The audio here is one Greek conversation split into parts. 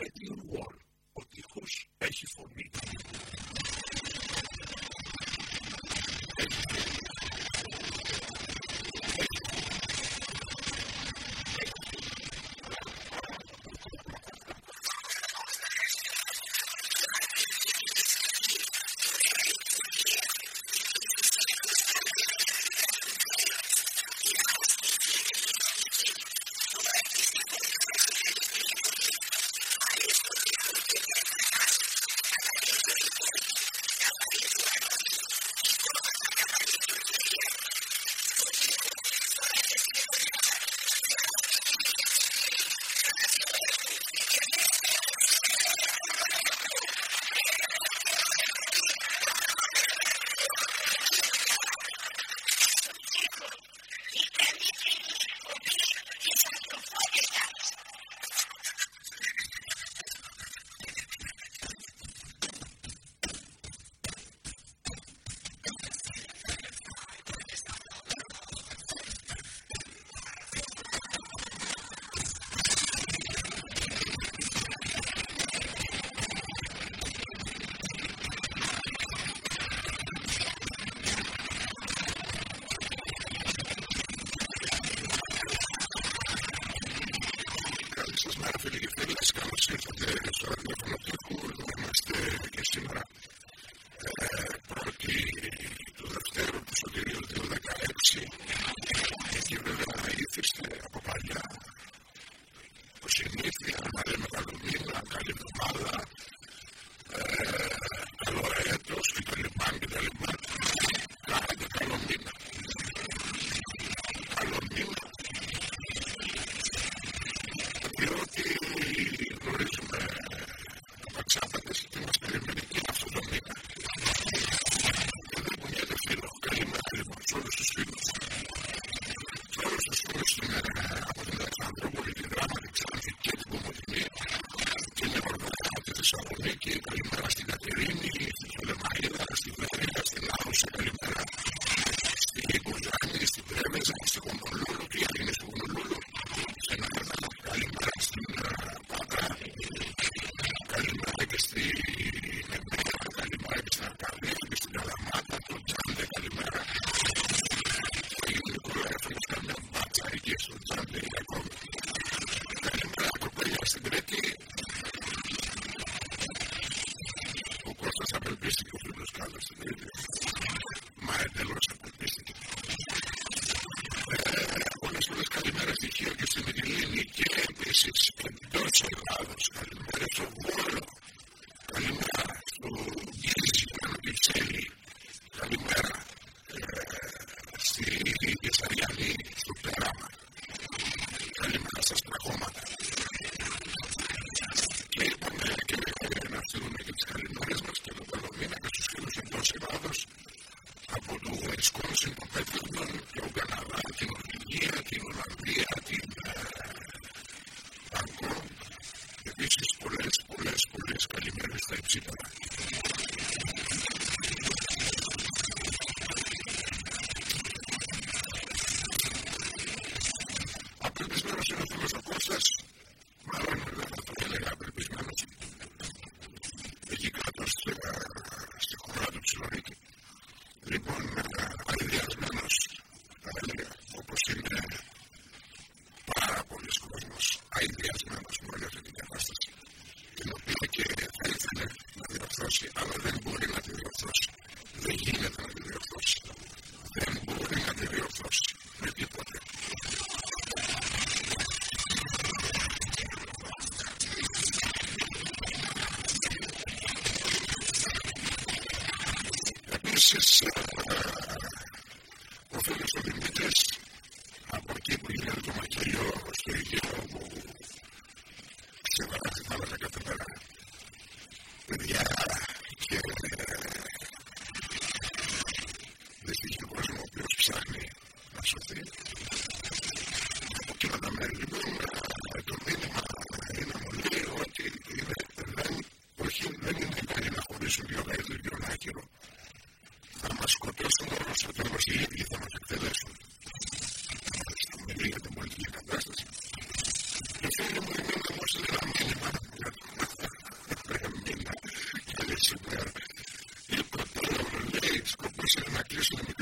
that you want. Είστε από παλιά που συνήθι αναγκαίε μεταδοχή, αναγκαίε μεταβάλλα. escuelas en papel actually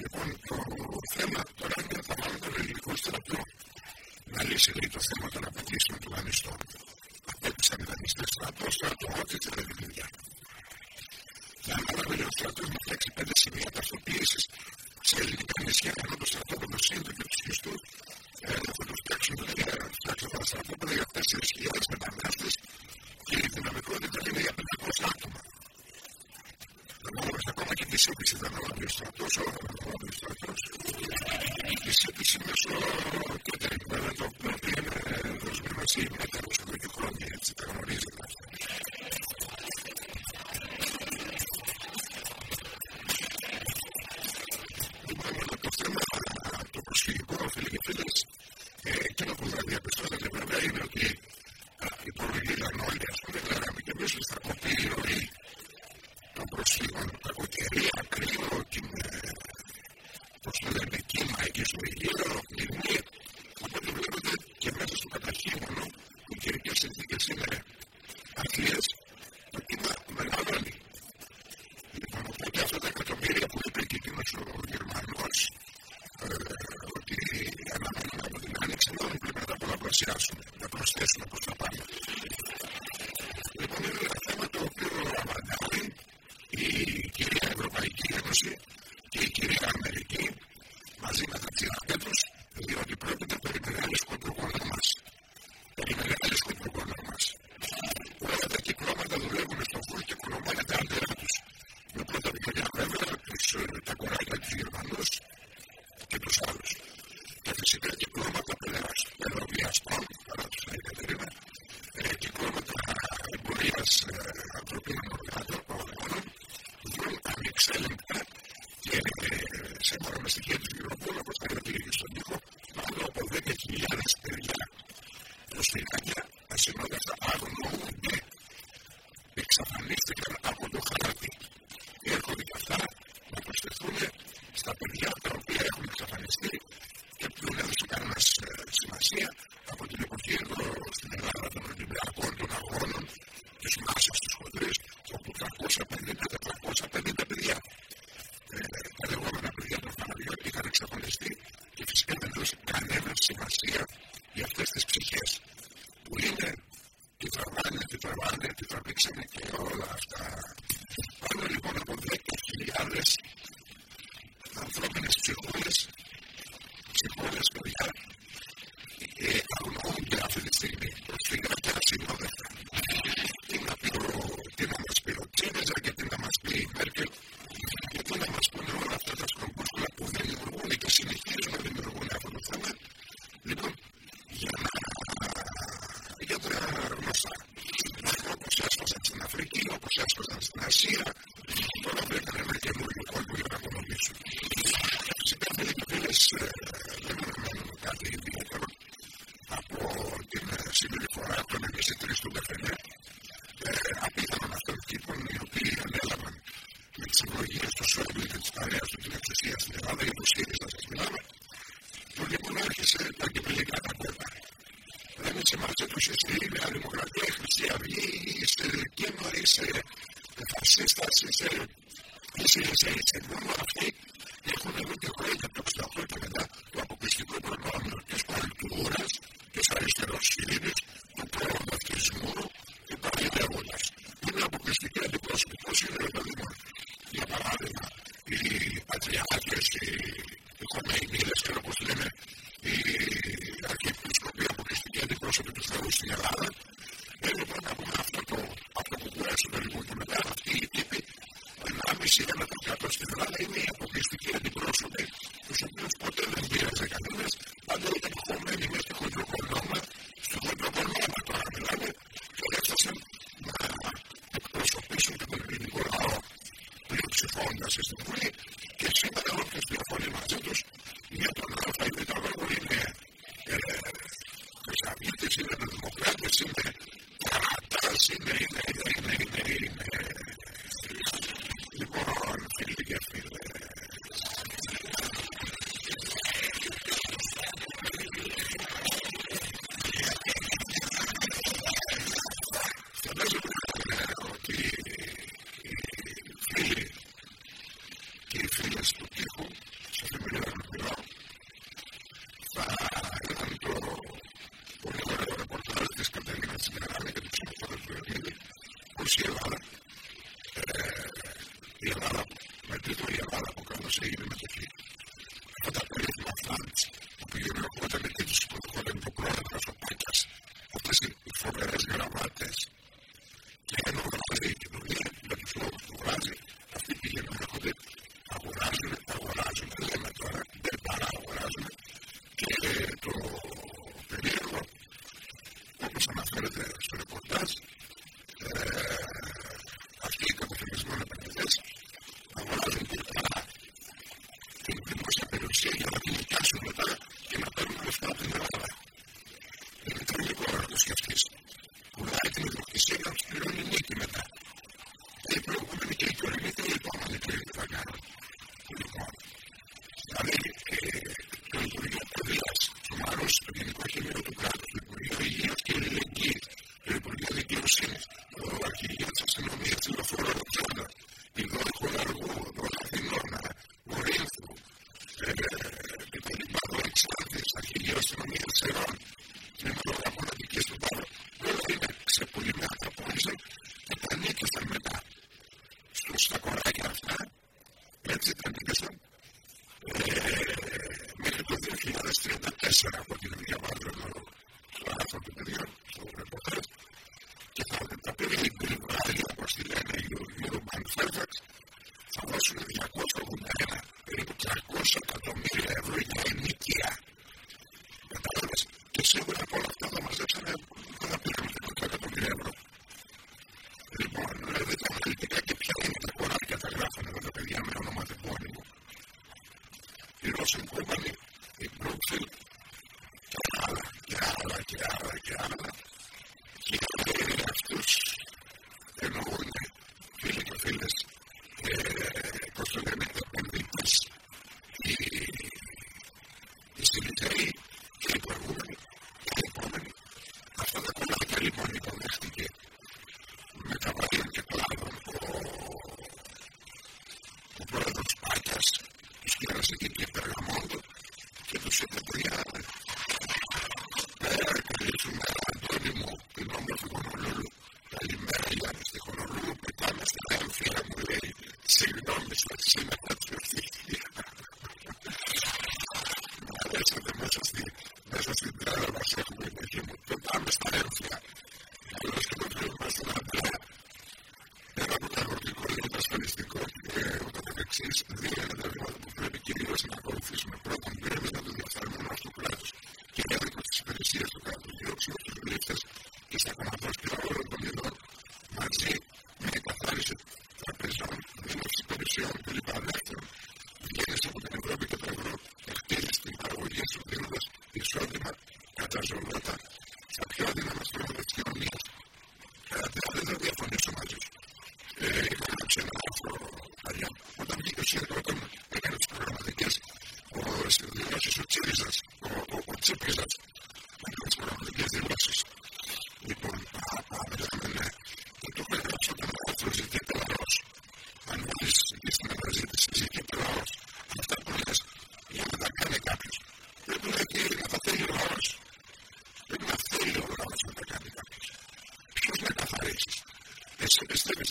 Λοιπόν, το θέμα τώρα είναι θα βάλουμε τον ελληνικό στρατό να λύσει λέει, το θέμα των Σημασία Ίσως είναι η Δημοκρατία, η Χρυσή Αυγή, είσαι και νωρίς Λοιπόν αυτή η τύπη, 1,5 μέτρα κάτω στην Ελλάδα. Είναι η αποκλειστική share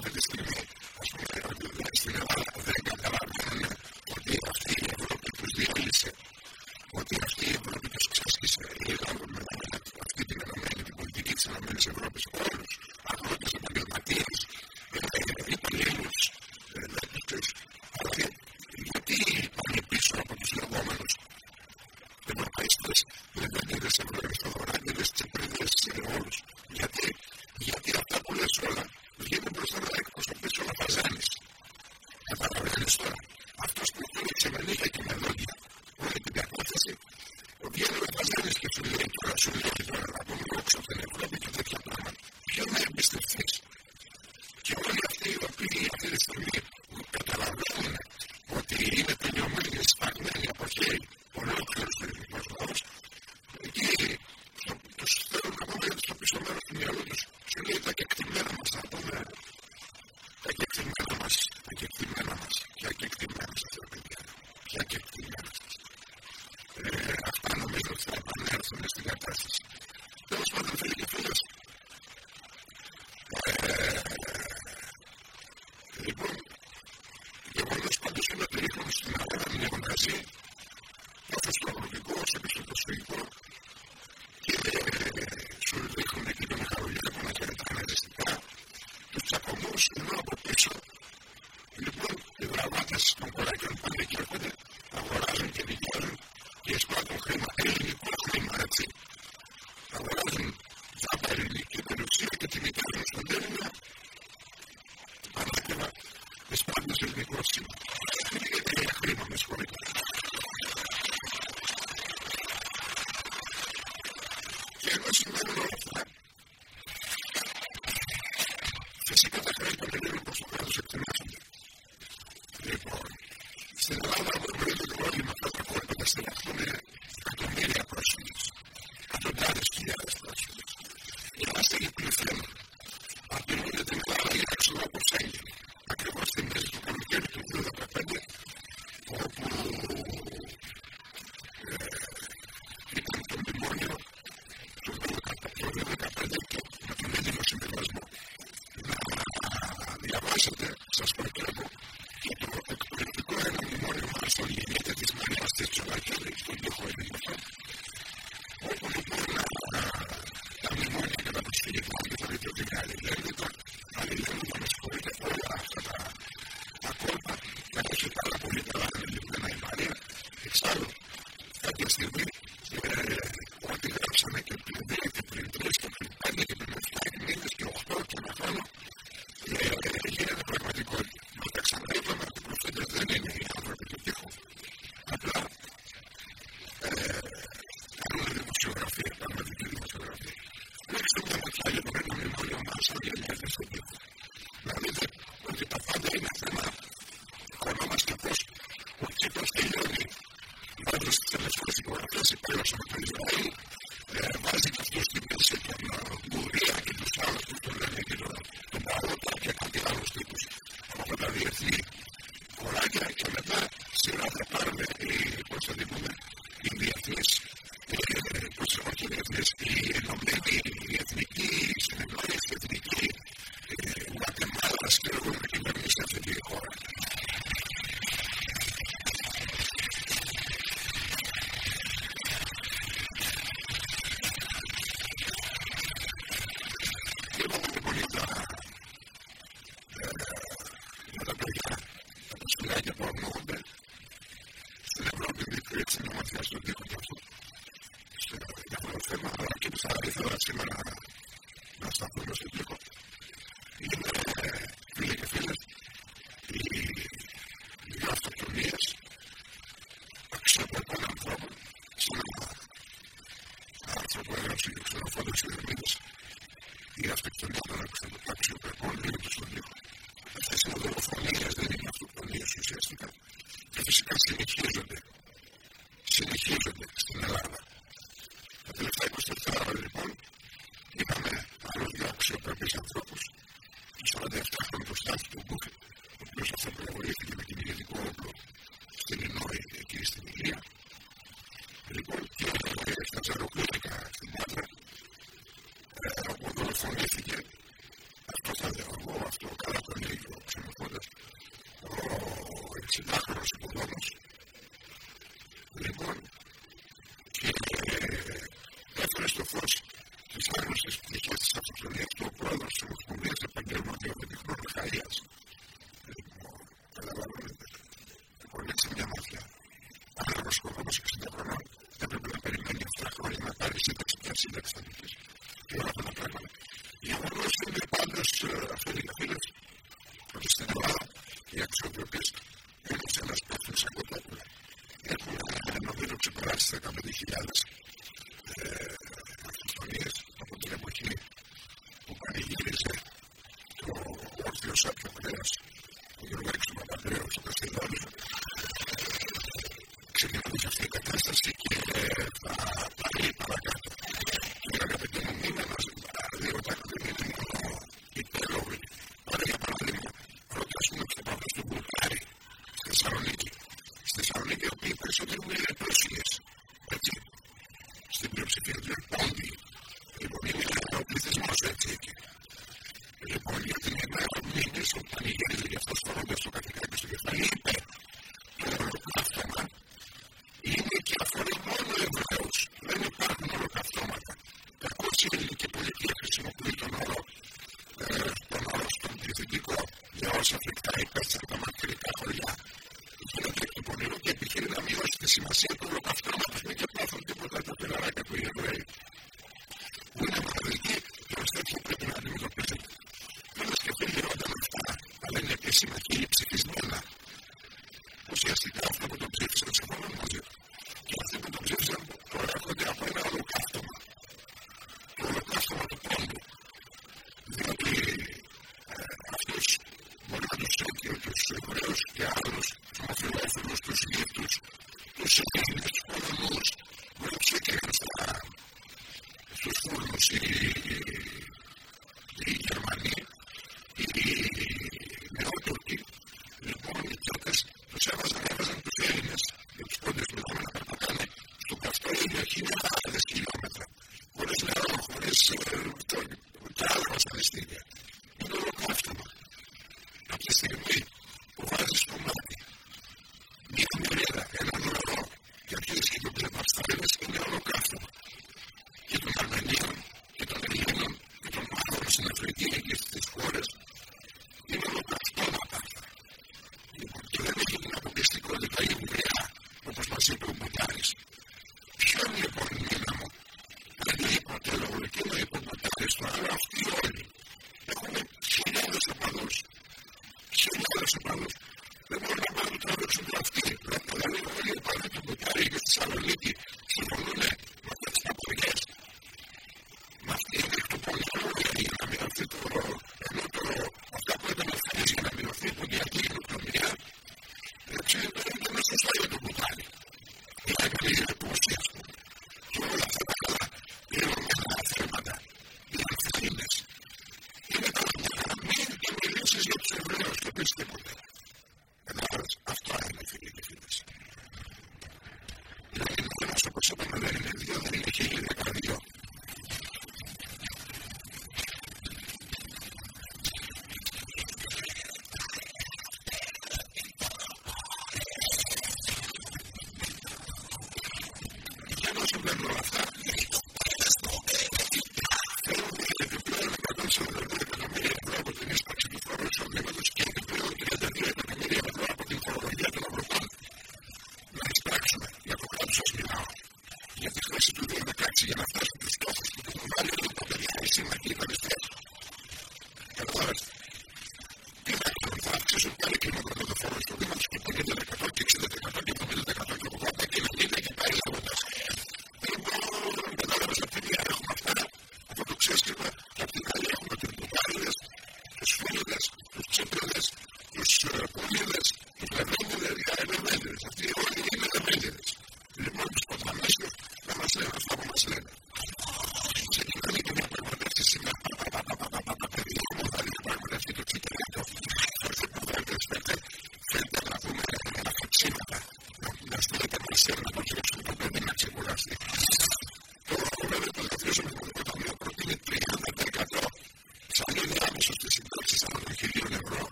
del να próxima. しい。member of that.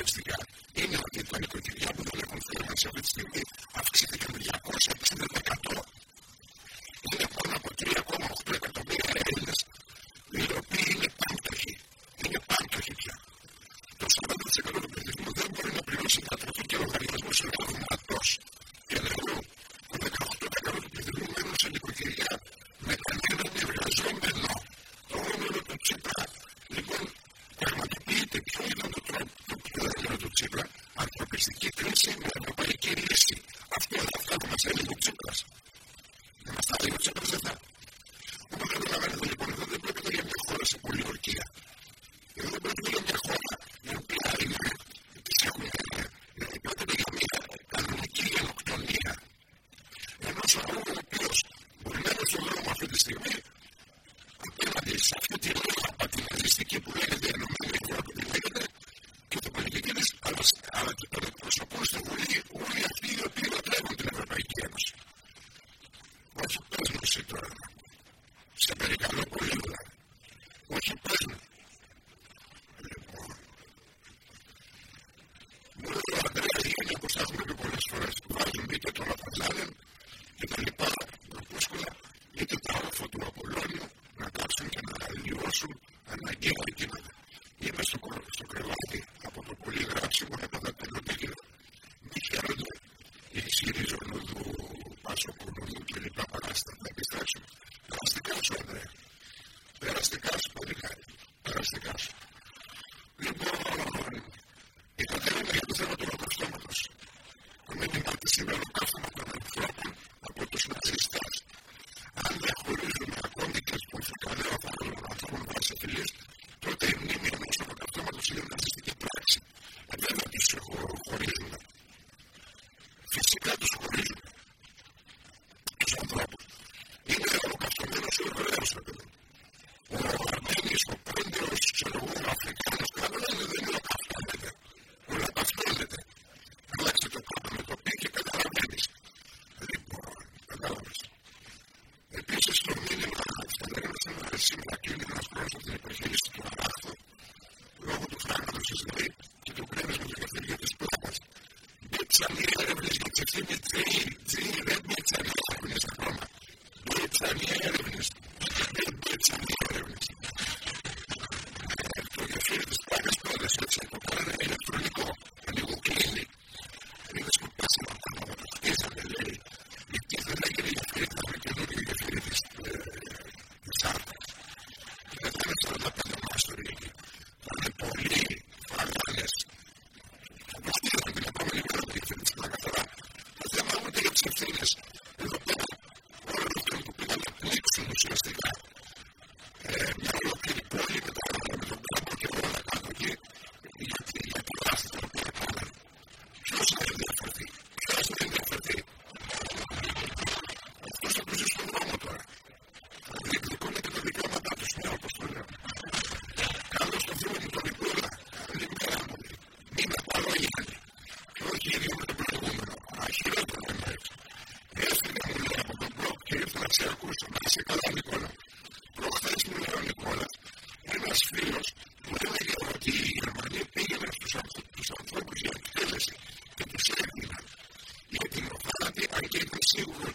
gives the эту школу σίγουρο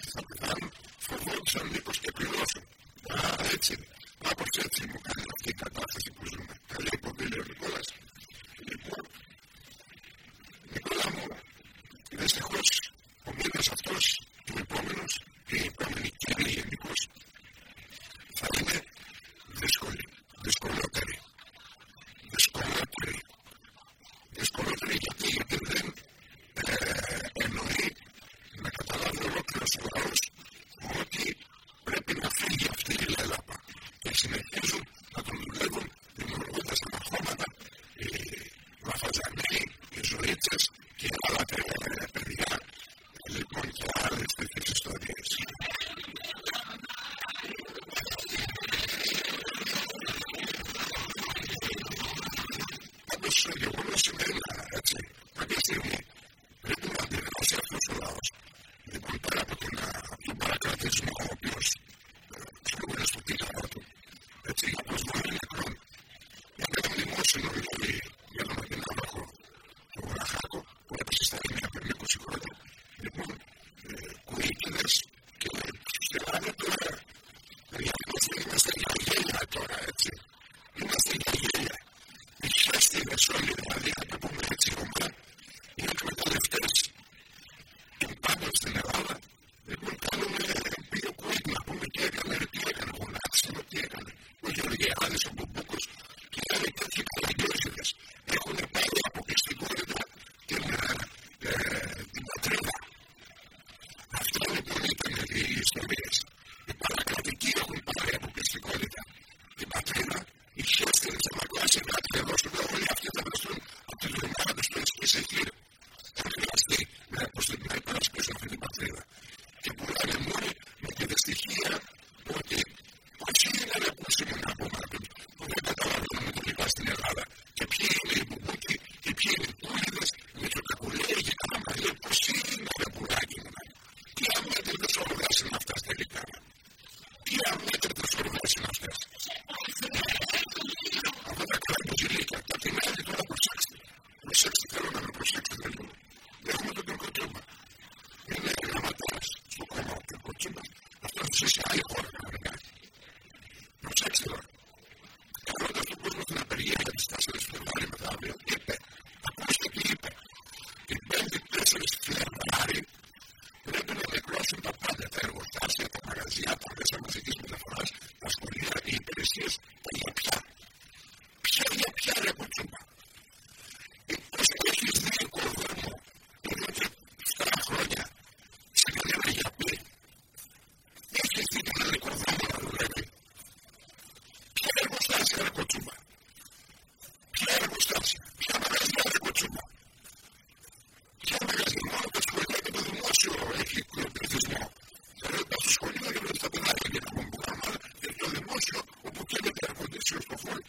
o porquê que aconteceu, qual foi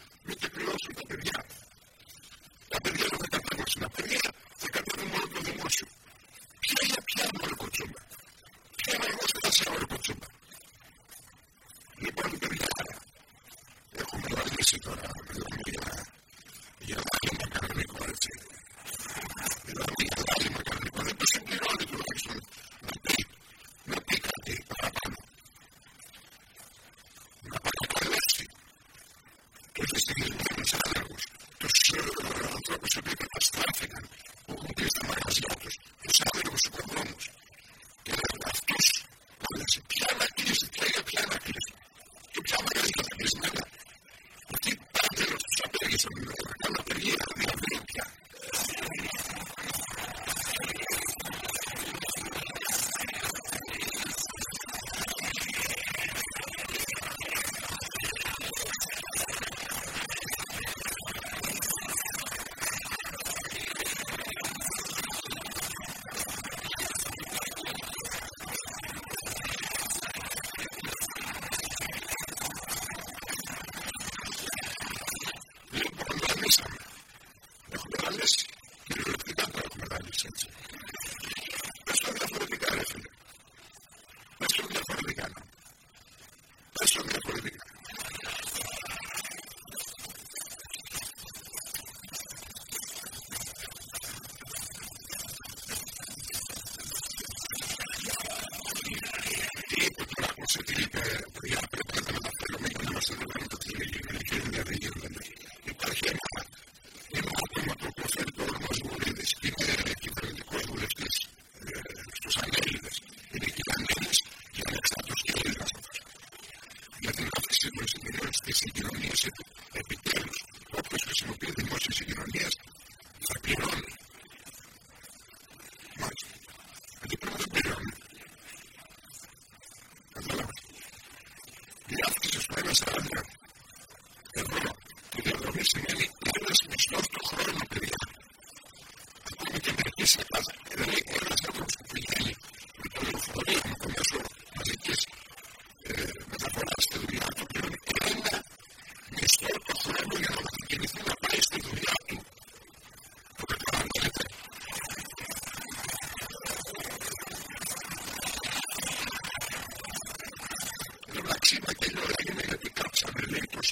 pero ya, pero cuando me no se lo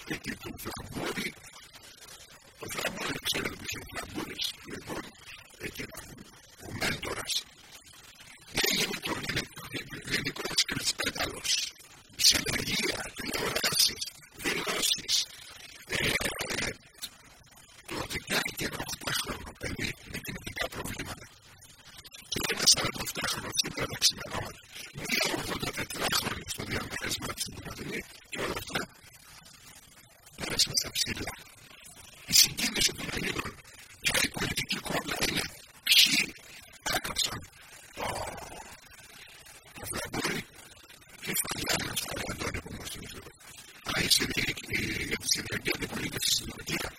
think you can Εσύ, Η Μισελ, το λέει εδώ. Και αν πολιτική κόμμα είναι, αφήνει τα καπνισά. Α, και φαντάζομαι ότι θα δω αν δεν είναι προηγουμένω. Α, εσύ, κύριε Μισελ, θα.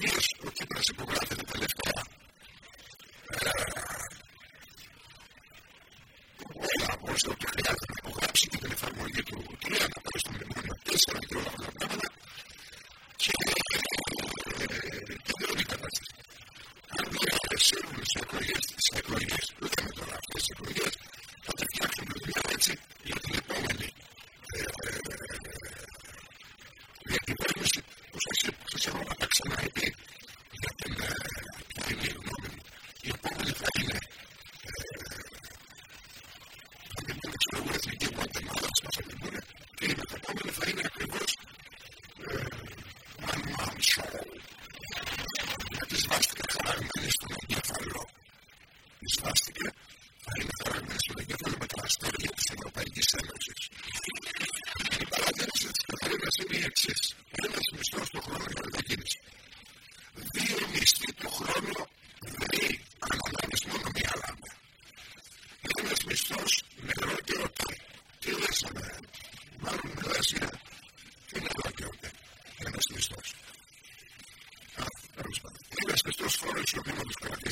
Ο κ. Κράτη, ο κ. Κράτη, ο κ. Κράτη,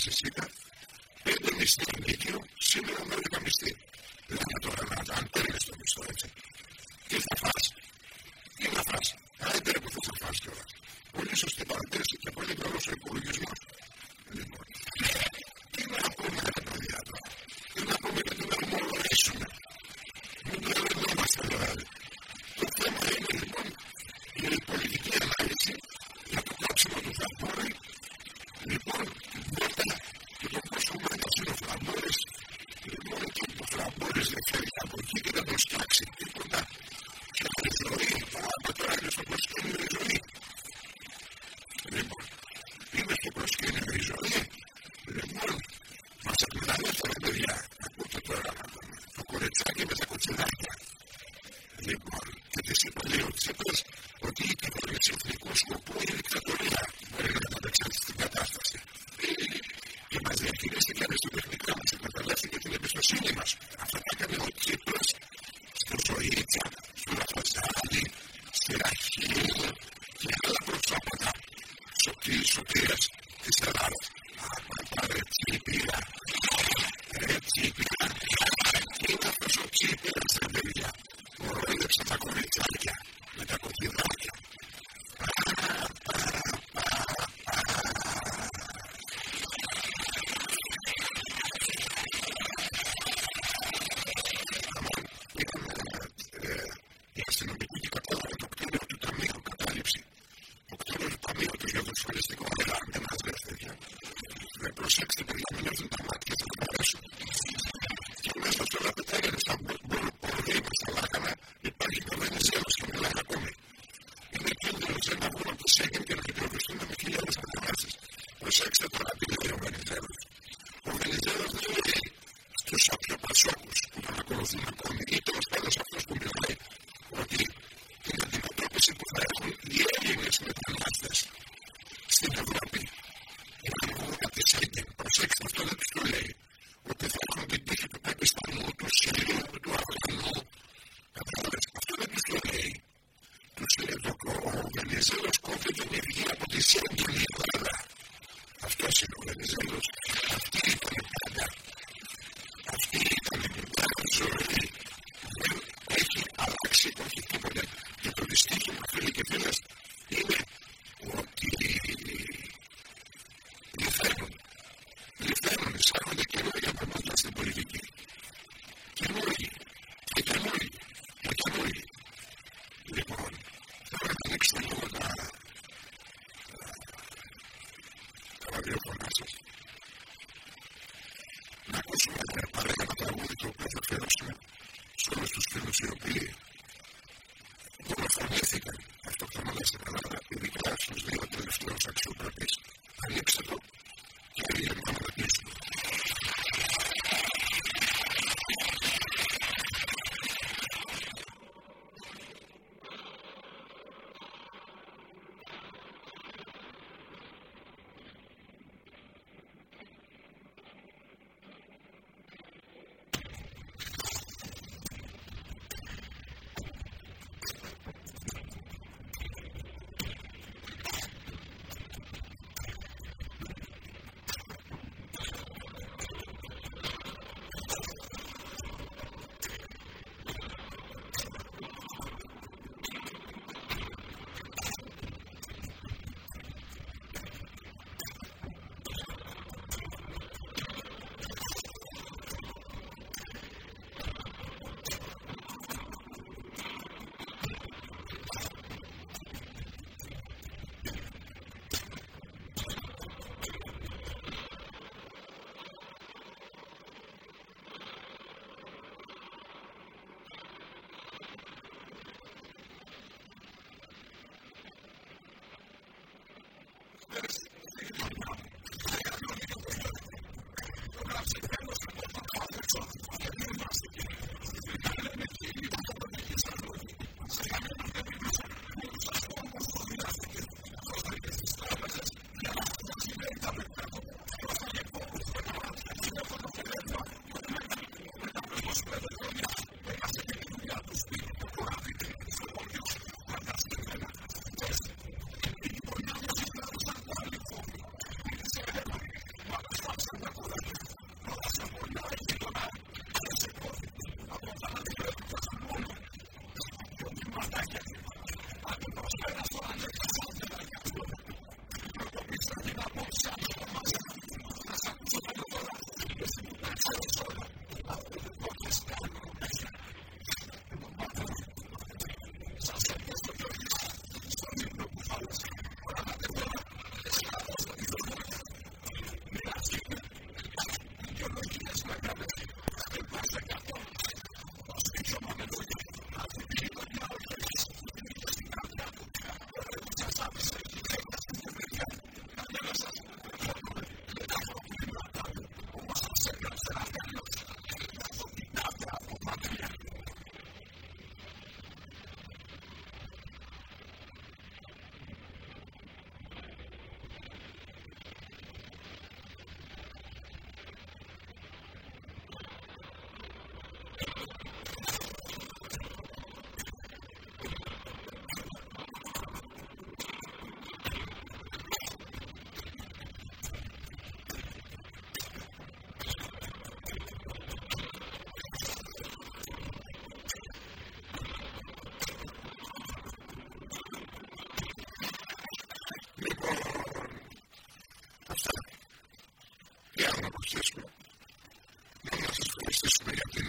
Κασισίνα, έντονη στην Let us Ξέρεις που, να σα ευχαριστήσουμε για την